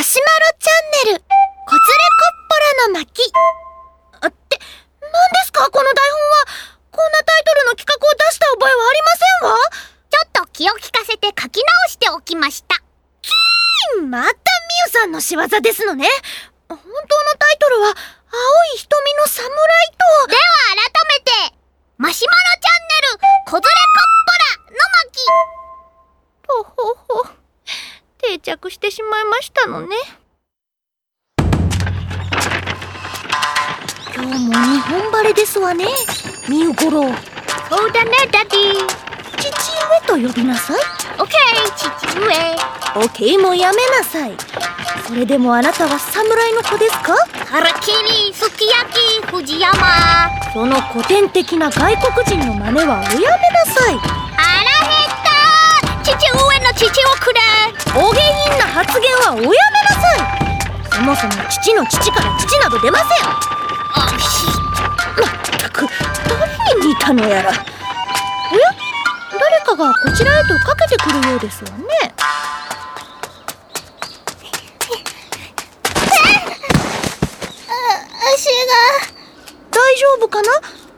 マシュマロチャンネル、こつれコッポラの巻。あ、って、何ですか？この台本は。こんなタイトルの企画を出した覚えはありませんわ。ちょっと気を利かせて書き直しておきました。キーンまたミュさんの仕業ですのね。本当のタイトルは、青い瞳の侍と。では改めて、マシュマロチャンネル、こずれコッポラの巻。とほほ。定着してしまいましたのね。晴れですわね。みゆごろう。そうだね、ダディ。父上と呼びなさい。オッケー、父上。オッケーもやめなさい。それでもあなたは侍の子ですか？ハラキリ、すき焼き、藤山。その古典的な外国人の真似はおやめなさい。腹減った父上の父をくれお下品な発言はおやめなさいそもそも父の父から父など出ませんたのやら。おや誰かがこちらへとかけてくるようですわね。足が。大丈夫かな？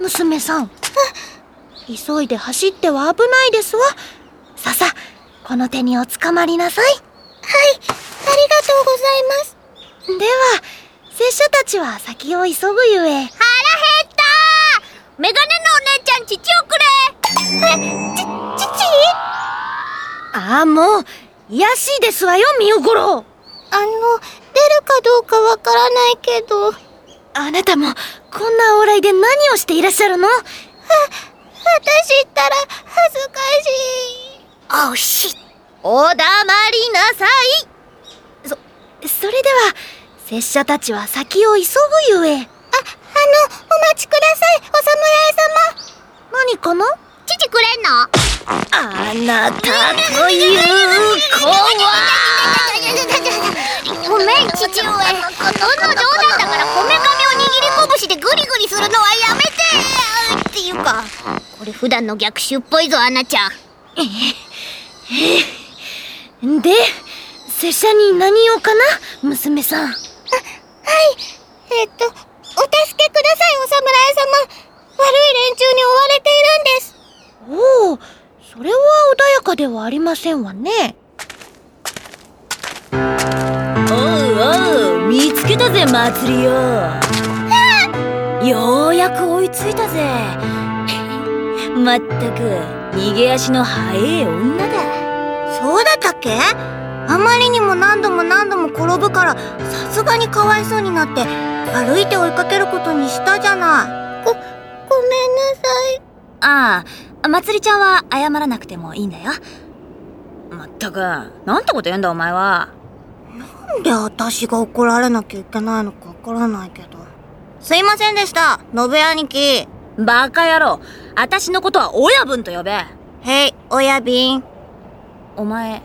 娘さん。急いで走っては危ないですわ。さあさあこの手におつかまりなさい。はいありがとうございます。では拙者たちは先を急ぐゆえ。腹減ったメガネのああもう癒やしいですわよみゆごろうあの出るかどうかわからないけど。あなたもこんな往来で何をしていらっしゃるの？私ったら恥ずかしい。おしおだまりなさい。そ、それでは拙者たちは先を急ぐゆえ。あ、あの、お待ちくださいお侍様。何かな？父くれんの？あなたという子はごめん父上ほんの冗談だからこめかみを握り拳でグリグリするのはやめてってい。うかこれ普段の逆襲っぽいぞアナちゃんで拙者に何をかな娘さんはいえっとお助けくださいお侍様悪い連中に追われているんですおおそれは穏やかではありませんわね。おうおう見つけたぜ祭りよようやく追いついたぜ。まったく逃げ足の速え女だ。そうだったっけ？あまりにも何度も何度も転ぶからさすがにかわいそうになって歩いて追いかけることにしたじゃない。ご、ごめんなさいああまつりちゃんは謝らなくてもいいんだよ。まったくなんてこと言うんだお前は。なんで私が怒られなきゃいけないのかわからないけど。すいませんでした信兄貴。バカ野郎。私のことは親分と呼べ。へい親瓶お前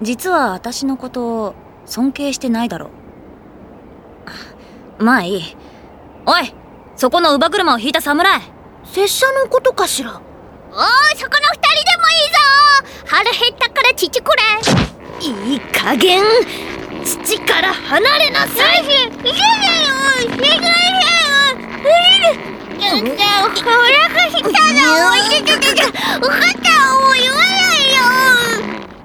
実は私のことを尊敬してないだろ。まあいい。おいそこの乳母車を引いた侍拙者のことかしら？おいそこの二人でもいいぞ。腹減ったから父くれ。いい加減。父から離れなさい。お腹減ったの。おいてててて分かったもう言わないよ。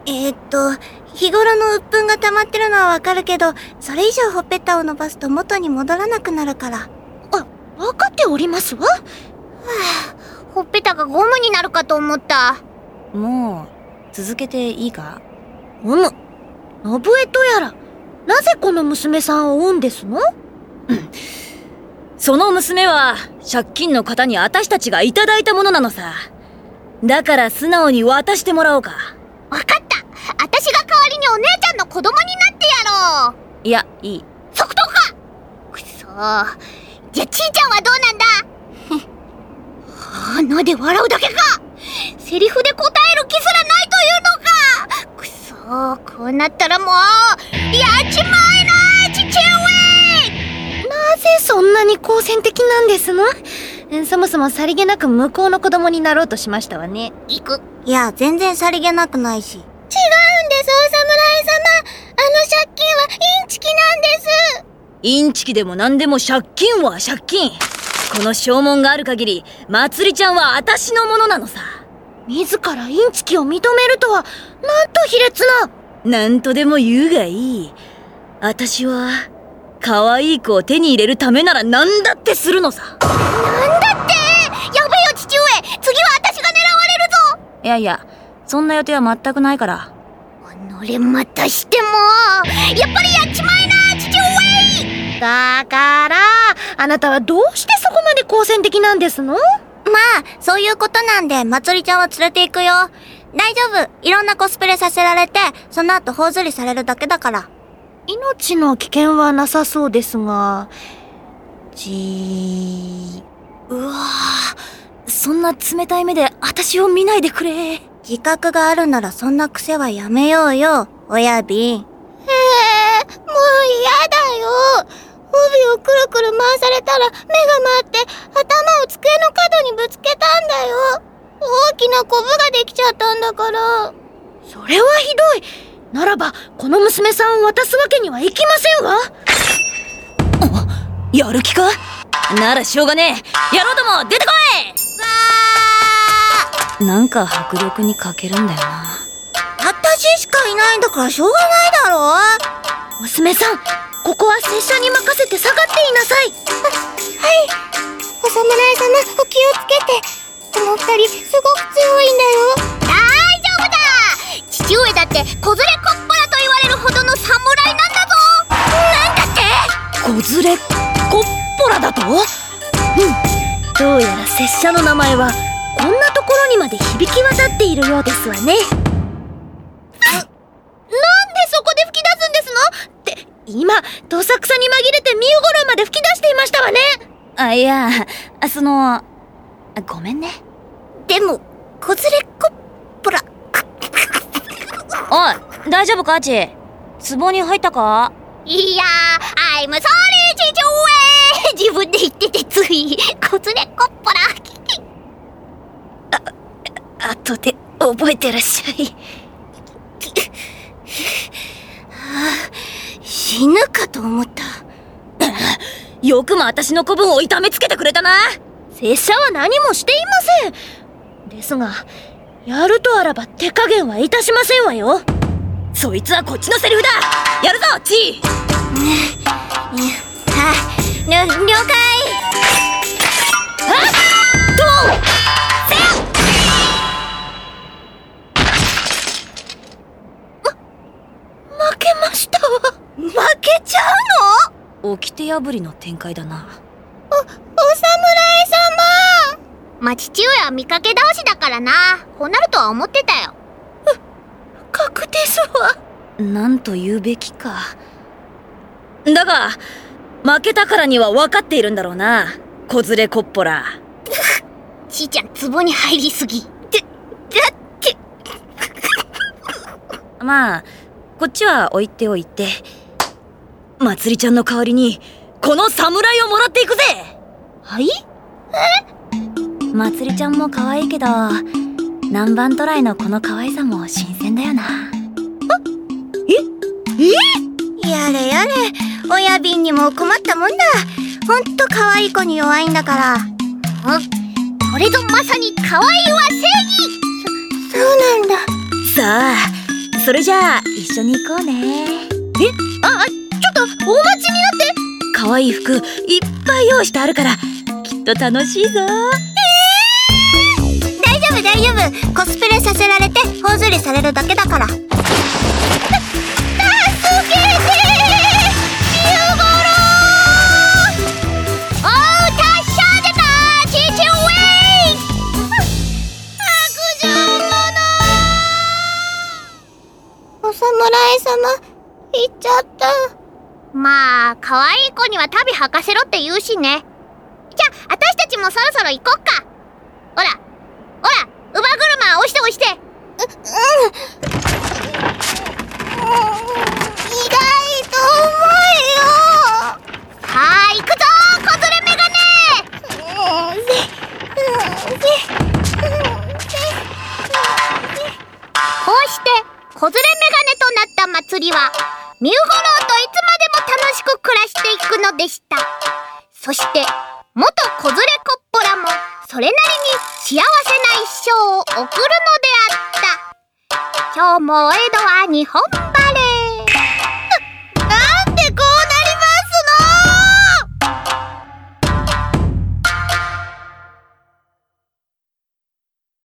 えー、っと日頃の鬱憤が溜まってるのはわかるけどそれ以上ほっぺたを伸ばすと元に戻らなくなるから。あ分かっておりますわ ほっぺたがゴムになるかと思った。もう続けていいか？うむ信江とやらなぜこの娘さんを追うんですの？その娘は借金の方に私たちがいただいたものなのさ。だから素直に渡してもらおうか。わかった。私が代わりにお姉ちゃんの子供になってやろう。いやいい。即答か。くそ。じゃあちーちゃんはどうなんだ？鼻で笑うだけか。セリフで答える気すらないというのか。くそこうなったらもうやっちまえな父上。なぜそんなに好戦的なんですの？えそもそもさりげなく向こうの子供になろうとしましたわね。行く。いや全然さりげなくないし。違うんですお侍様。あの借金はいインチキでも何でも借金は借金この証文がある限りまつりちゃんは私のものなのさ。自らインチキを認めるとは、なんと卑劣な。なんとでも言うがいい。私は可愛い子を手に入れるためなら何だってするのさ。なんだって！やべえよ父上！次は私が狙われるぞ！いやいやそんな予定は全くないから。己またしてもやっぱりやっちまえな父上！だから、あなたはどうしてそこまで好戦的なんですの？まあそういうことなんでまつりちゃんは連れて行くよ。大丈夫。いろんなコスプレさせられてその後頬ずりされるだけだから。命の危険はなさそうですが、じー。うわぁそんな冷たい目で私を見ないでくれ。自覚があるならそんな癖はやめようよ親瓶ええもう嫌だよ帯をくるくる回されたら目が回って頭を机の角にぶつけたんだよ。大きなコブができちゃったんだから。それはひどい。ならば、この娘さんを渡すわけにはいきませんわ。やる気か？ならしょうがねえ。やろうとも出てこい！なんか迫力に欠けるんだよな。私しかいないんだからしょうがないだろ。娘さん、ここは拙者に任せて下がっていなさい。はい。お侍様お気をつけて。この二人すごく強いんだよ。大丈夫だ。父上だって子連れコッポラと言われるほどの侍なんだぞ。なんだって？子連れコッポラだと？どうやら拙者の名前は、こんなところにまで響き渡っているようですわね。なんでそこで吹き出すんですの？今、どさくさに紛れてミウゴロウまで吹き出していましたわね。あいやあそのあごめんね。でも子連れコッポラおい大丈夫かアーチ？壺に入ったか？いやー I'm sorry 父上。自分で言っててつい子連れコッポラ後で覚えてらっしゃい。死ぬかと思った。よくも私の子分を痛めつけてくれたな。拙者は何もしていません。ですが、やるとあらば手加減はいたしませんわよ。そいつはこっちのセリフだ。やるぞチー。はいうの掟破りの展開だなお侍様。まあ父上は見かけ倒しだからな。こうなるとは思ってたよ。確ですわ。なんと言うべきか。だが負けたからには分かっているんだろうな。子連れコッポラちーちゃん壺に入りすぎ。でだってまあこっちは置いておいて。まつりちゃんの代わりにこの侍をもらっていくぜ。はい？まつりちゃんも可愛いけど何番トライのこの可愛さも新鮮だよな。やれやれ。親瓶にも困ったもんだ。ほんと可愛い子に弱いんだから。うんこれぞまさに可愛いは正義！そそうなんだ。さあそれじゃあ一緒に行こうね。あ、あちょっと、お待ちになって可愛い服いっぱい用意してあるからきっと楽しいぞ。大丈夫大丈夫。コスプレさせられて頬ずりされるだけだから。助けてシュゴロおう達者出た。父上悪女者お侍様行っちゃった。まあ可愛い子には旅履かせろって言うしね。じゃあ私たちもそろそろ行こっか。ほらほら乳母車押して押して。う、うん、意外。元子連れコッポラも、それなりに幸せな一生を送るのであった。今日もお江戸は日本橋。